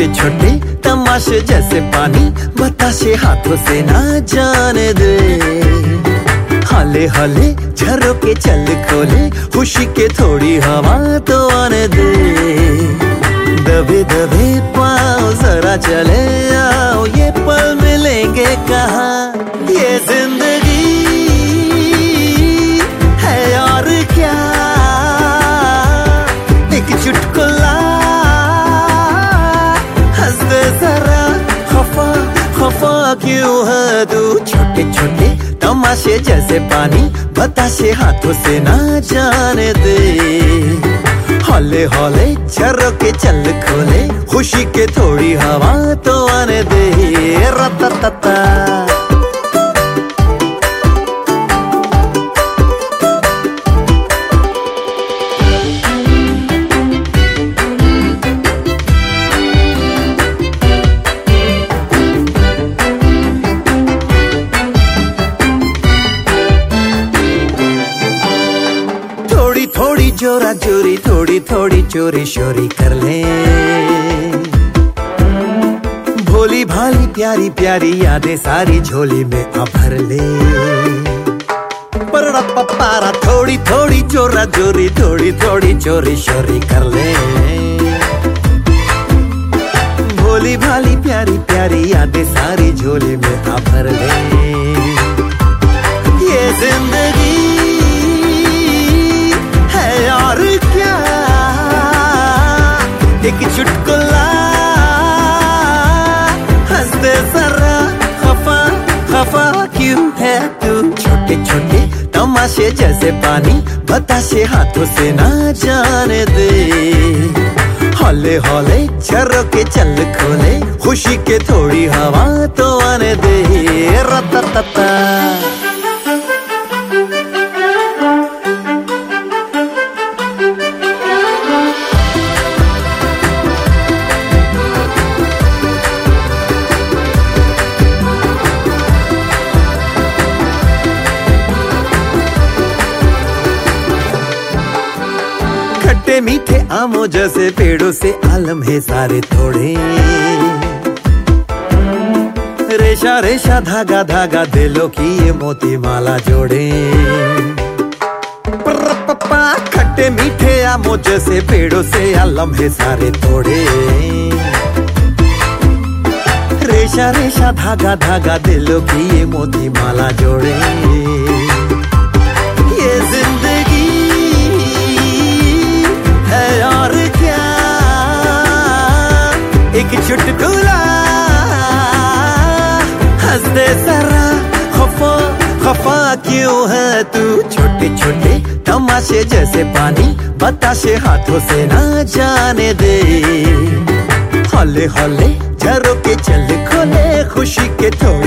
छोटे छोटे तमाशे जैसे पानी, बताशे हाथों से ना जाने दे। हले हले झरों के चल खोले, खुशी के थोड़ी हवा तो आने दे। दबे दबे पाओ जरा चले आओ, ये पल मिलेंगे कहा? ये ज़िंदगी है और क्या? एक चुटकुला हंस जरा, खफा खफा क्यों है तू? छोटे छोटे तमाशे जैसे पानी, बताशे हाथों से ना जाने दे। हले, हौले चरो के चल खोले, खुशी के थोड़ी हवा तो आने दे। रता थोड़ी थोड़ी जोरा जोरी थोड़ी थोड़ी चोरी शोरी कर ले। भोली भाली प्यारी प्यारी यादें सारी झोली में आ भर ले। पपारा थोड़ी थोड़ी जोरा जोरी थोड़ी थोड़ी चोरी शोरी कर ले। भोली भाली प्यारी प्यारी यादें सारी झोली में आ भर ले। ये ज़िंदगी तमाशे जैसे पानी, बताशे हाथों से ना जाने दे। हौले हौले छर्रों के चल खोले, खुशी के थोड़ी हवा तो आने दे। रता खट्टे मीठे आमों जैसे पेड़ों से आलम है सारे थोड़े। रेशा रेशा, धागा धागा दिलों की ये मोती माला जोड़े खट्टे मीठे आमों जैसे पेड़ों से आलम है सारे थोड़े। रेशा रेशा, धागा धागा दिलों की ये मोती माला जोड़े। दे जरा खफा खफा क्यों है तू? छोटे छोटे तमाशे जैसे पानी, बताशे हाथों से ना जाने दे। हौले हौले झरों के चल खोले, खुशी के थोड़ी